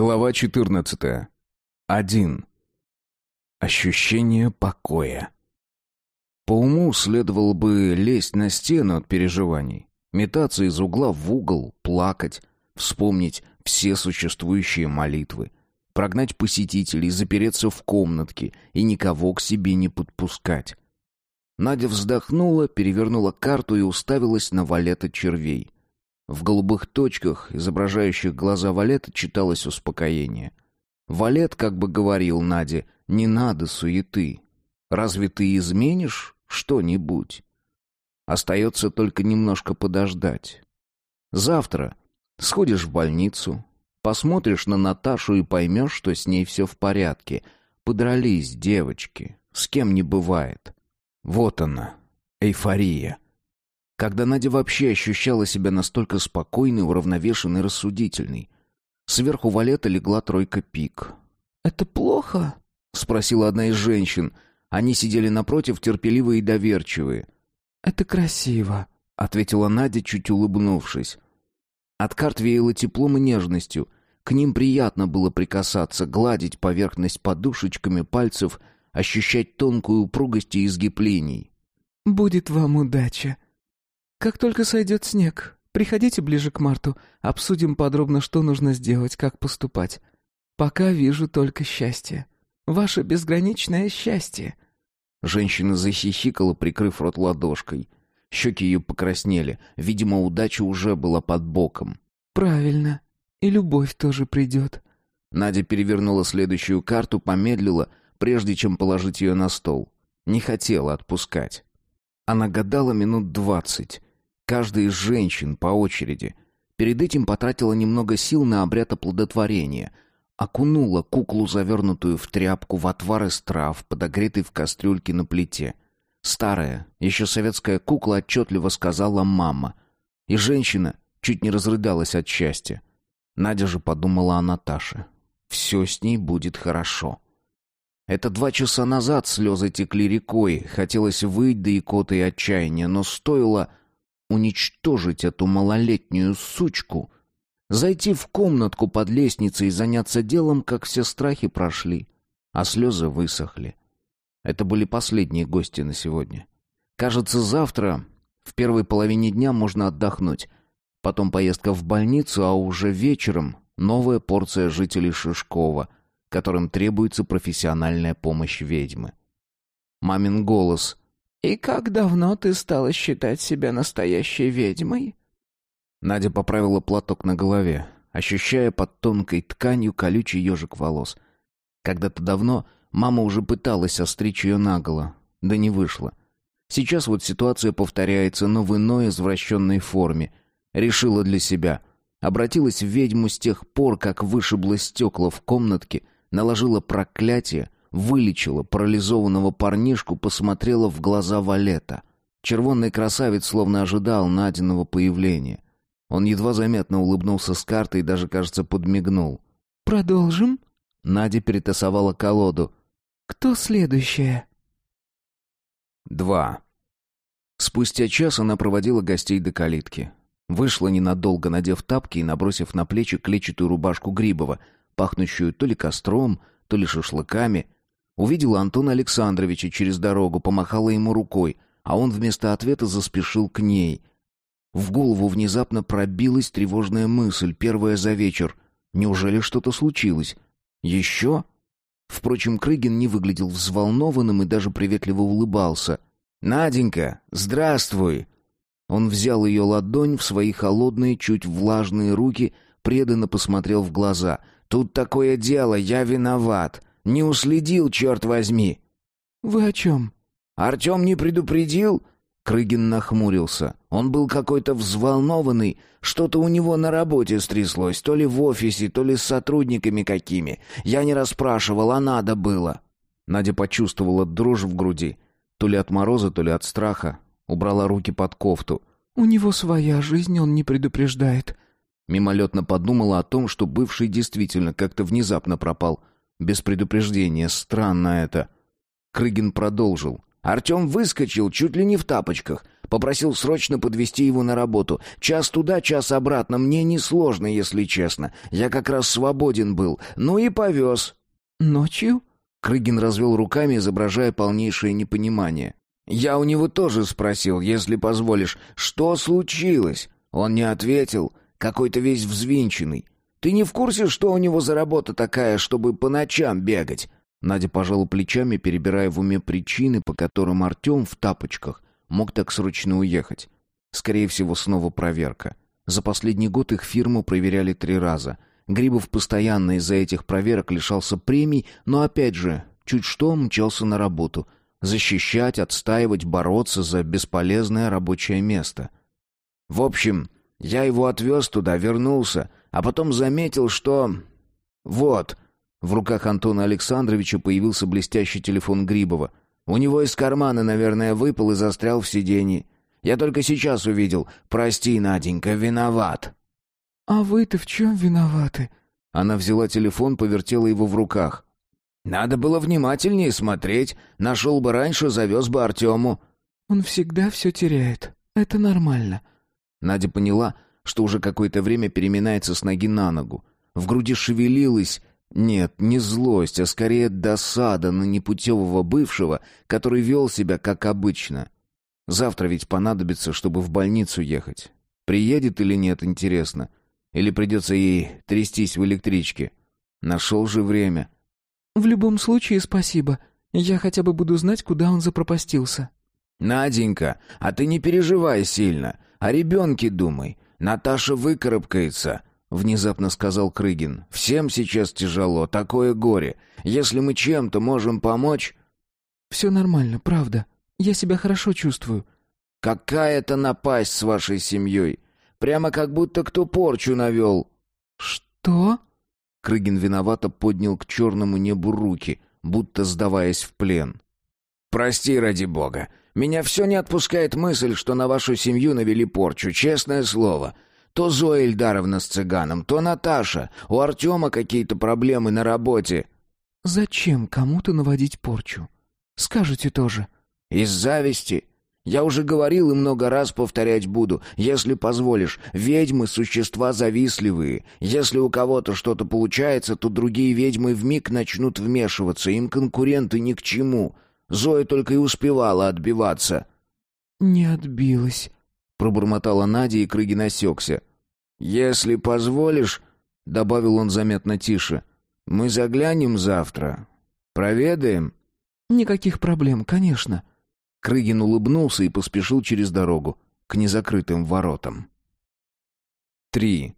Глава 14. Один. Ощущение покоя. По уму следовало бы лезть на стену от переживаний, метаться из угла в угол, плакать, вспомнить все существующие молитвы, прогнать посетителей, запереться в комнатке и никого к себе не подпускать. Надя вздохнула, перевернула карту и уставилась на валета червей — в голубых точках, изображающих глаза Валета, читалось успокоение. Валет как бы говорил Наде, не надо суеты. Разве ты изменишь что-нибудь? Остается только немножко подождать. Завтра сходишь в больницу, посмотришь на Наташу и поймешь, что с ней все в порядке. Подрались девочки, с кем не бывает. Вот она, эйфория когда Надя вообще ощущала себя настолько спокойной, уравновешенной, рассудительной. Сверху валета легла тройка пик. «Это плохо?» — спросила одна из женщин. Они сидели напротив, терпеливые и доверчивые. «Это красиво», — ответила Надя, чуть улыбнувшись. От карт веяло теплом и нежностью. К ним приятно было прикасаться, гладить поверхность подушечками пальцев, ощущать тонкую упругость и изгиб линий. «Будет вам удача», «Как только сойдет снег, приходите ближе к марту, обсудим подробно, что нужно сделать, как поступать. Пока вижу только счастье. Ваше безграничное счастье». Женщина захихикала, прикрыв рот ладошкой. Щеки ее покраснели. Видимо, удача уже была под боком. «Правильно. И любовь тоже придет». Надя перевернула следующую карту, помедлила, прежде чем положить ее на стол. Не хотела отпускать. Она гадала минут двадцать. Каждая из женщин по очереди. Перед этим потратила немного сил на обряд оплодотворения. Окунула куклу, завернутую в тряпку, в отвар из трав, подогретый в кастрюльке на плите. Старая, еще советская кукла отчетливо сказала «мама». И женщина чуть не разрыдалась от счастья. Надя же подумала о Наташе. Все с ней будет хорошо. Это два часа назад слезы текли рекой, хотелось выйти до икоты и отчаяния, но стоило уничтожить эту малолетнюю сучку, зайти в комнатку под лестницей и заняться делом, как все страхи прошли, а слезы высохли. Это были последние гости на сегодня. Кажется, завтра, в первой половине дня, можно отдохнуть. Потом поездка в больницу, а уже вечером новая порция жителей Шишкова, которым требуется профессиональная помощь ведьмы. Мамин голос «И как давно ты стала считать себя настоящей ведьмой?» Надя поправила платок на голове, ощущая под тонкой тканью колючий ежик волос. Когда-то давно мама уже пыталась остричь ее наголо, да не вышло. Сейчас вот ситуация повторяется, но в иной извращенной форме. Решила для себя. Обратилась в ведьму с тех пор, как вышибла стекла в комнатке, наложила проклятие — вылечила парализованного парнишку, посмотрела в глаза Валета. Червонный красавец словно ожидал Надиного появления. Он едва заметно улыбнулся с картой и даже, кажется, подмигнул. «Продолжим?» Надя перетасовала колоду. «Кто следующая?» Два. Спустя час она проводила гостей до калитки. Вышла ненадолго, надев тапки и набросив на плечи клетчатую рубашку Грибова, пахнущую то ли костром, то ли шашлыками — Увидела Антона Александровича через дорогу, помахала ему рукой, а он вместо ответа заспешил к ней. В голову внезапно пробилась тревожная мысль, первая за вечер. Неужели что-то случилось? Еще? Впрочем, Крыгин не выглядел взволнованным и даже приветливо улыбался. «Наденька, здравствуй!» Он взял ее ладонь в свои холодные, чуть влажные руки, преданно посмотрел в глаза. «Тут такое дело, я виноват. Не уследил, черт возьми!» «Вы о чем?» «Артем не предупредил?» Крыгин нахмурился. Он был какой-то взволнованный. Что-то у него на работе стряслось, то ли в офисе, то ли с сотрудниками какими. Я не расспрашивал, а надо было. Надя почувствовала дрожь в груди. То ли от мороза, то ли от страха. Убрала руки под кофту. «У него своя жизнь, он не предупреждает». Мимолетно подумала о том, что бывший действительно как-то внезапно пропал. Без предупреждения. Странно это. Крыгин продолжил. Артем выскочил чуть ли не в тапочках. Попросил срочно подвести его на работу. Час туда, час обратно. Мне несложно, если честно. Я как раз свободен был. Ну и повез». «Ночью?» Крыгин развел руками, изображая полнейшее непонимание. «Я у него тоже спросил, если позволишь, что случилось?» Он не ответил, какой-то весь взвинченный. «Ты не в курсе, что у него за работа такая, чтобы по ночам бегать?» Надя пожала плечами, перебирая в уме причины, по которым Артем в тапочках мог так срочно уехать. Скорее всего, снова проверка. За последний год их фирму проверяли три раза. Грибов постоянно из-за этих проверок лишался премий, но опять же, чуть что мчался на работу. Защищать, отстаивать, бороться за бесполезное рабочее место. В общем, я его отвез туда, вернулся, а потом заметил, что... Вот... В руках Антона Александровича появился блестящий телефон Грибова. У него из кармана, наверное, выпал и застрял в сиденье. Я только сейчас увидел. Прости, Наденька, виноват. А вы-то в чем виноваты? Она взяла телефон, повертела его в руках. Надо было внимательнее смотреть. Нашел бы раньше, завез бы Артему. Он всегда все теряет. Это нормально. Надя поняла, что уже какое-то время переминается с ноги на ногу. В груди шевелилась нет, не злость, а скорее досада на непутевого бывшего, который вел себя как обычно. Завтра ведь понадобится, чтобы в больницу ехать. Приедет или нет, интересно. Или придется ей трястись в электричке. Нашел же время. В любом случае, спасибо. Я хотя бы буду знать, куда он запропастился. Наденька, а ты не переживай сильно. О ребенке думай. Наташа выкарабкается. — внезапно сказал Крыгин. «Всем сейчас тяжело, такое горе. Если мы чем-то можем помочь...» «Все нормально, правда. Я себя хорошо чувствую». «Какая это напасть с вашей семьей? Прямо как будто кто порчу навел». «Что?» Крыгин виновато поднял к черному небу руки, будто сдаваясь в плен. «Прости, ради бога. Меня все не отпускает мысль, что на вашу семью навели порчу, честное слово. То Зоя Ильдаровна с цыганом, то Наташа. У Артема какие-то проблемы на работе». «Зачем кому-то наводить порчу? Скажете тоже». «Из зависти. Я уже говорил и много раз повторять буду. Если позволишь, ведьмы — существа завистливые. Если у кого-то что-то получается, то другие ведьмы вмиг начнут вмешиваться. Им конкуренты ни к чему. Зоя только и успевала отбиваться». «Не отбилась», Пробормотала Надя, и Крыгин осекся. «Если позволишь», — добавил он заметно тише, — «мы заглянем завтра. Проведаем?» «Никаких проблем, конечно». Крыгин улыбнулся и поспешил через дорогу, к незакрытым воротам. Три.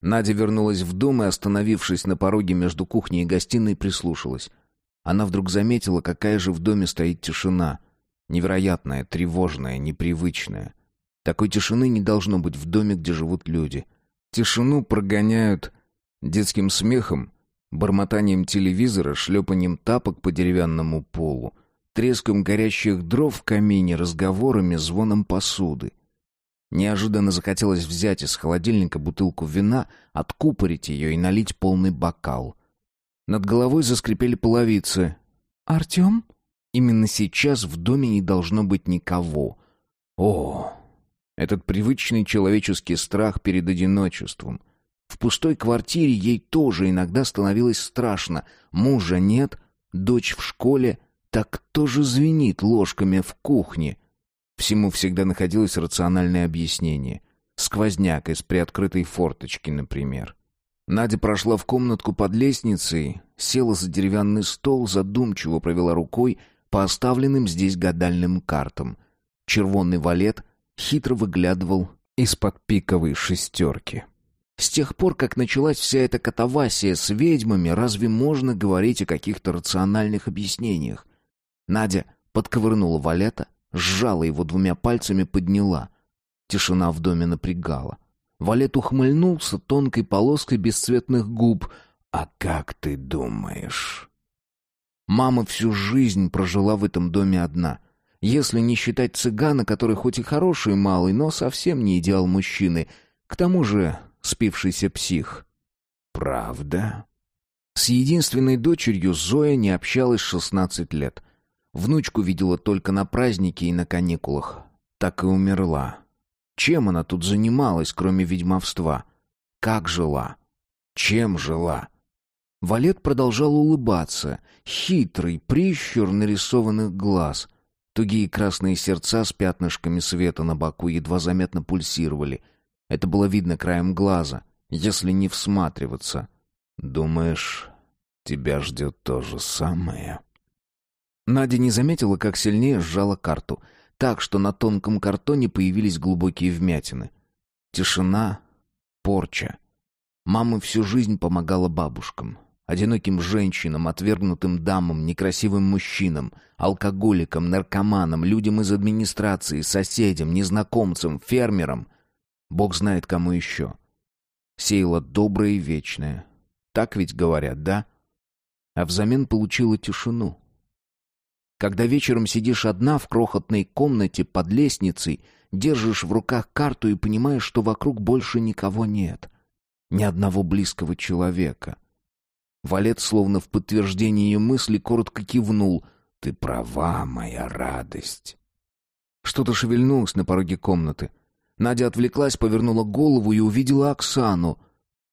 Надя вернулась в дом и, остановившись на пороге между кухней и гостиной, прислушалась. Она вдруг заметила, какая же в доме стоит тишина. Невероятная, тревожная, непривычная. Такой тишины не должно быть в доме, где живут люди. Тишину прогоняют детским смехом, бормотанием телевизора, шлепанием тапок по деревянному полу, треском горящих дров в камине, разговорами, звоном посуды. Неожиданно захотелось взять из холодильника бутылку вина, откупорить ее и налить полный бокал. Над головой заскрипели половицы. «Артем?» Именно сейчас в доме не должно быть никого. О, этот привычный человеческий страх перед одиночеством. В пустой квартире ей тоже иногда становилось страшно. Мужа нет, дочь в школе. Так кто же звенит ложками в кухне? Всему всегда находилось рациональное объяснение. Сквозняк из приоткрытой форточки, например. Надя прошла в комнатку под лестницей, села за деревянный стол, задумчиво провела рукой по оставленным здесь гадальным картам. Червонный валет хитро выглядывал из-под пиковой шестерки. С тех пор, как началась вся эта катавасия с ведьмами, разве можно говорить о каких-то рациональных объяснениях? Надя подковырнула валета, сжала его двумя пальцами, подняла. Тишина в доме напрягала. Валет ухмыльнулся тонкой полоской бесцветных губ. «А как ты думаешь?» Мама всю жизнь прожила в этом доме одна — если не считать цыгана, который хоть и хороший малый, но совсем не идеал мужчины, к тому же спившийся псих. Правда? С единственной дочерью Зоя не общалась шестнадцать лет. Внучку видела только на празднике и на каникулах. так и умерла. Чем она тут занималась, кроме ведьмовства? Как жила? Чем жила? Валет продолжал улыбаться. Хитрый прищур нарисованных глаз. Тугие красные сердца с пятнышками света на боку едва заметно пульсировали. Это было видно краем глаза, если не всматриваться. «Думаешь, тебя ждет то же самое?» Надя не заметила, как сильнее сжала карту, так что на тонком картоне появились глубокие вмятины. Тишина, порча. Мама всю жизнь помогала бабушкам, одиноким женщинам, отвергнутым дамам, некрасивым мужчинам, алкоголикам, наркоманам, людям из администрации, соседям, незнакомцам, фермерам. Бог знает, кому еще. Сеяла доброе и вечное. Так ведь говорят, да? А взамен получила тишину. Когда вечером сидишь одна в крохотной комнате под лестницей, держишь в руках карту и понимаешь, что вокруг больше никого нет. Ни одного близкого человека. Валет, словно в подтверждение ее мысли, коротко кивнул. «Ты права, моя радость». Что-то шевельнулось на пороге комнаты. Надя отвлеклась, повернула голову и увидела Оксану.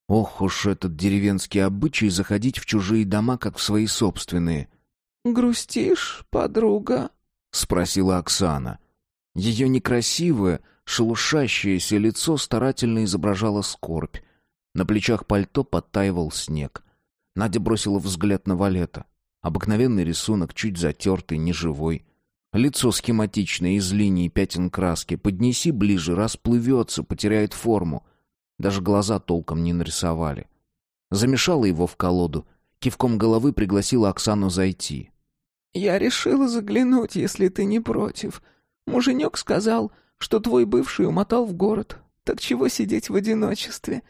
Ох уж этот деревенский обычай заходить в чужие дома, как в свои собственные. «Грустишь, подруга?» — спросила Оксана. Ее некрасивое, шелушащееся лицо старательно изображало скорбь. На плечах пальто подтаивал снег. Надя бросила взгляд на Валета. Обыкновенный рисунок, чуть затертый, неживой. Лицо схематичное, из линий пятен краски. Поднеси ближе, расплывется, потеряет форму. Даже глаза толком не нарисовали. Замешала его в колоду. Кивком головы пригласила Оксану зайти. «Я решила заглянуть, если ты не против. Муженек сказал, что твой бывший умотал в город. Так чего сидеть в одиночестве?»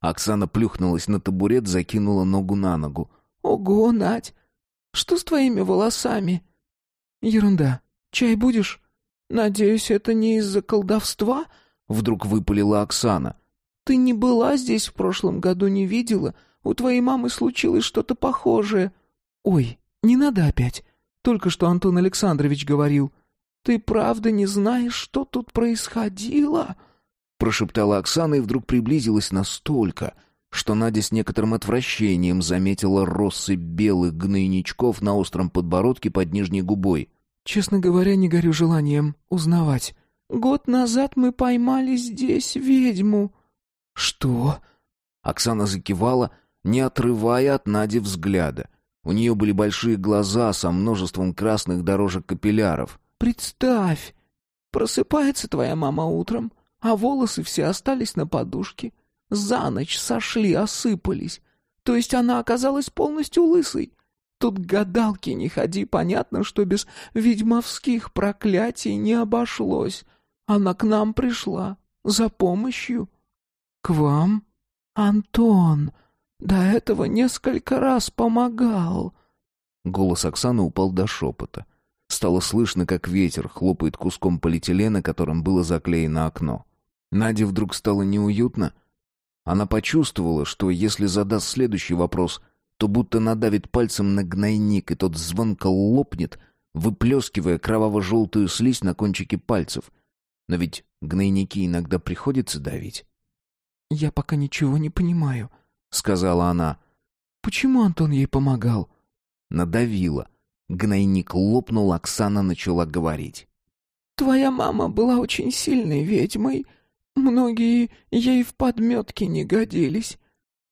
Оксана плюхнулась на табурет, закинула ногу на ногу. «Ого, Надь! Что с твоими волосами?» «Ерунда. Чай будешь?» «Надеюсь, это не из-за колдовства?» Вдруг выпалила Оксана. «Ты не была здесь в прошлом году, не видела? У твоей мамы случилось что-то похожее». «Ой, не надо опять. Только что Антон Александрович говорил. «Ты правда не знаешь, что тут происходило?» Прошептала Оксана и вдруг приблизилась настолько, что Надя с некоторым отвращением заметила россыпь белых гнойничков на остром подбородке под нижней губой. «Честно говоря, не горю желанием узнавать. Год назад мы поймали здесь ведьму». «Что?» Оксана закивала, не отрывая от Нади взгляда. У нее были большие глаза со множеством красных дорожек капилляров. «Представь! Просыпается твоя мама утром, а волосы все остались на подушке. За ночь сошли, осыпались. То есть она оказалась полностью лысой. Тут гадалки не ходи, понятно, что без ведьмовских проклятий не обошлось. Она к нам пришла за помощью». «К вам? Антон!» До этого несколько раз помогал. Голос Оксаны упал до шепота. Стало слышно, как ветер хлопает куском полиэтилена, которым было заклеено окно. Наде вдруг стало неуютно. Она почувствовала, что если задаст следующий вопрос, то будто надавит пальцем на гнойник, и тот звонко лопнет, выплескивая кроваво-желтую слизь на кончике пальцев. Но ведь гнойники иногда приходится давить. «Я пока ничего не понимаю», сказала она. Почему Антон ей помогал? Надавила. Гнойник лопнул, Оксана начала говорить. Твоя мама была очень сильной ведьмой. Многие ей в подметке не годились.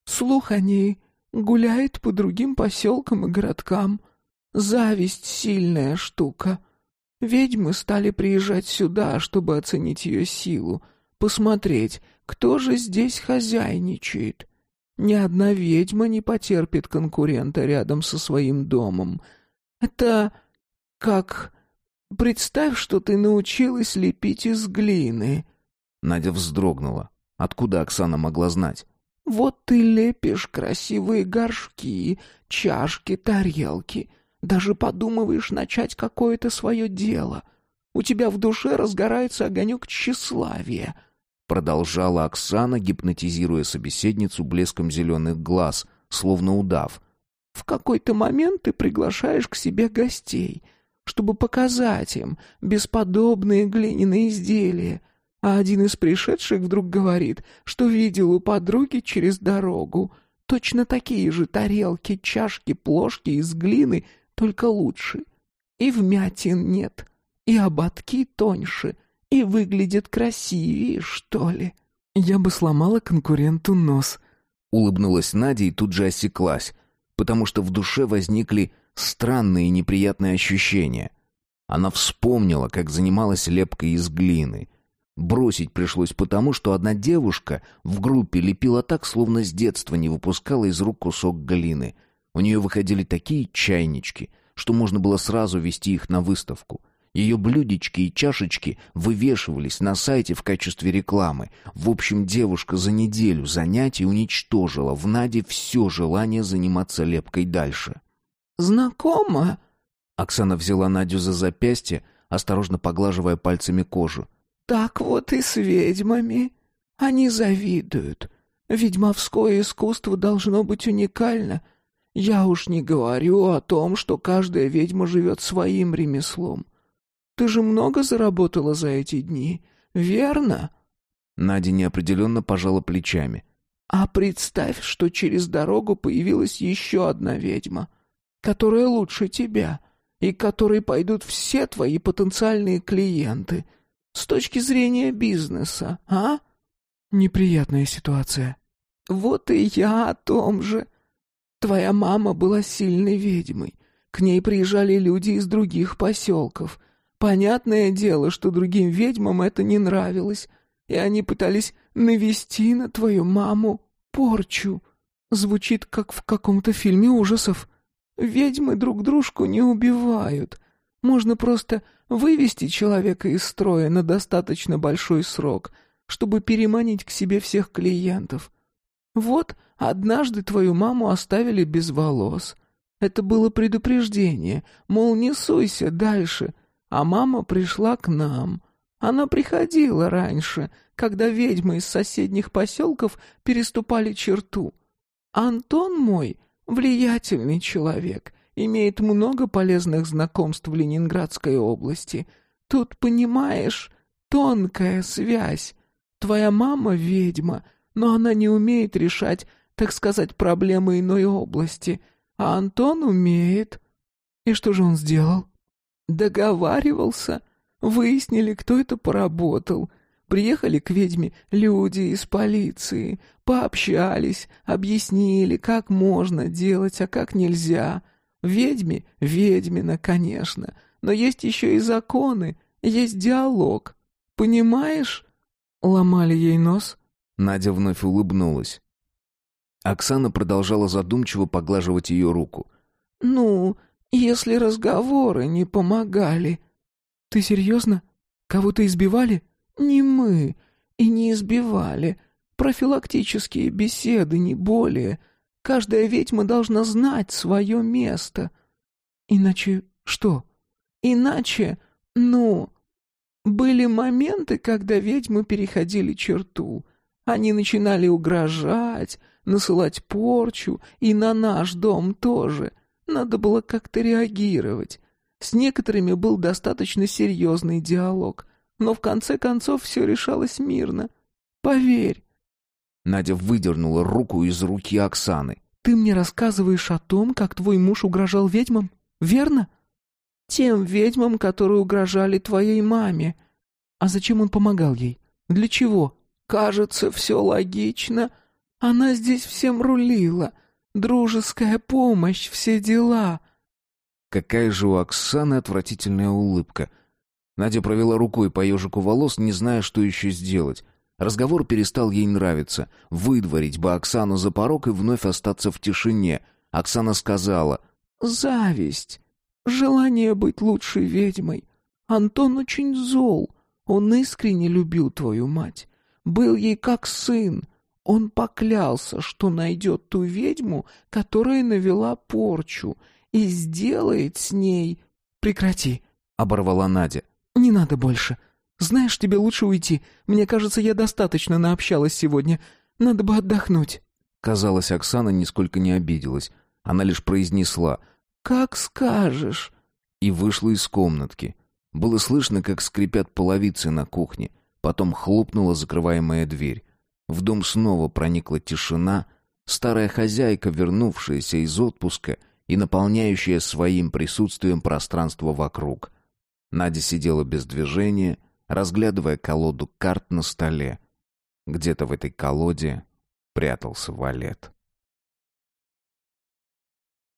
Слух о ней гуляет по другим поселкам и городкам. Зависть — сильная штука. Ведьмы стали приезжать сюда, чтобы оценить ее силу, посмотреть, кто же здесь хозяйничает. Ни одна ведьма не потерпит конкурента рядом со своим домом. Это как... Представь, что ты научилась лепить из глины. Надя вздрогнула. Откуда Оксана могла знать? Вот ты лепишь красивые горшки, чашки, тарелки. Даже подумываешь начать какое-то свое дело. У тебя в душе разгорается огонек тщеславия — Продолжала Оксана, гипнотизируя собеседницу блеском зеленых глаз, словно удав. «В какой-то момент ты приглашаешь к себе гостей. чтобы показать им бесподобные глиняные изделия. А один из пришедших вдруг говорит, что видел у подруги через дорогу точно такие же тарелки, чашки, плошки из глины, только лучше. И вмятин нет, и ободки тоньше, и выглядят красивее, что ли. Я бы сломала конкуренту нос. Улыбнулась Надя и тут же осеклась, потому что в душе возникли странные и неприятные ощущения. Она вспомнила, как занималась лепкой из глины. Бросить пришлось потому, что одна девушка в группе лепила так, словно с детства не выпускала из рук кусок глины. У нее выходили такие чайнички, что можно было сразу вести их на выставку. Ее блюдечки и чашечки вывешивались на сайте в качестве рекламы. В общем, девушка за неделю занятий уничтожила в Наде все желание заниматься лепкой дальше. «Знакомо?» Оксана взяла Надю за запястье, осторожно поглаживая пальцами кожу. «Так вот и с ведьмами. Они завидуют. Ведьмовское искусство должно быть уникально. Я уж не говорю о том, что каждая ведьма живет своим ремеслом. Ты же много заработала за эти дни, верно?» Надя неопределенно пожала плечами. «А представь, что через дорогу появилась еще одна ведьма — которая лучше тебя и к которой пойдут все твои потенциальные клиенты с точки зрения бизнеса, а? Неприятная ситуация. Вот и я о том же. Твоя мама была сильной ведьмой. К ней приезжали люди из других поселков. Понятное дело, что другим ведьмам это не нравилось, и они пытались навести на твою маму порчу. Звучит, как в каком-то фильме ужасов. Ведьмы друг дружку не убивают. Можно просто вывести человека из строя на достаточно большой срок, чтобы переманить к себе всех клиентов. Вот однажды твою маму оставили без волос. Это было предупреждение, мол, не суйся дальше. А мама пришла к нам. Она приходила раньше, когда ведьмы из соседних поселков переступали черту. Антон мой Влиятельный человек, имеет много полезных знакомств в Ленинградской области. Тут, понимаешь, тонкая связь. Твоя мама ведьма, но она не умеет решать, так сказать, проблемы иной области, а Антон умеет. И что же он сделал? Договаривался. Выяснили, кто это поработал — Приехали к ведьме люди из полиции, пообщались, объяснили, как можно делать, а как нельзя. Ведьме — ведьмина, конечно, но есть еще и законы, есть диалог. Понимаешь? Ломали ей нос. Надя вновь улыбнулась. Оксана продолжала задумчиво поглаживать ее руку. «Ну, если разговоры не помогали...» «Ты серьезно? Кого-то избивали?» Не мы. И не избивали. Профилактические беседы, не более. Каждая ведьма должна знать свое место. Иначе что? Иначе, ну... Были моменты, когда ведьмы переходили черту. Они начинали угрожать, насылать порчу, и на наш дом тоже. Надо было как-то реагировать. С некоторыми был достаточно серьезный диалог но в конце концов все решалось мирно. Поверь. Надя выдернула руку из руки Оксаны. Ты мне рассказываешь о том, как твой муж угрожал ведьмам, верно? Тем ведьмам, которые угрожали твоей маме. А зачем он помогал ей? Для чего? Кажется, все логично. Она здесь всем рулила. Дружеская помощь, все дела. Какая же у Оксаны отвратительная улыбка — Надя провела рукой по ежику волос, не зная, что еще сделать. Разговор перестал ей нравиться. Выдворить бы Оксану за порог и вновь остаться в тишине. Оксана сказала «Зависть, желание быть лучшей ведьмой. Антон очень зол. Он искренне любил твою мать. Был ей как сын. Он поклялся, что найдет ту ведьму, которая навела порчу, и сделает с ней...» «Прекрати», — оборвала Надя. «Не надо больше. Знаешь, тебе лучше уйти. Мне кажется, я достаточно наобщалась сегодня. Надо бы отдохнуть». Казалось, Оксана нисколько не обиделась. Она лишь произнесла «Как скажешь». и вышла из комнатки. Было слышно, как скрипят половицы на кухне. Потом хлопнула закрываемая дверь. В дом снова проникла тишина. Старая хозяйка, вернувшаяся из отпуска и наполняющая своим присутствием пространство вокруг. Надя сидела без движения, разглядывая колоду карт на столе. Где-то в этой колоде прятался валет.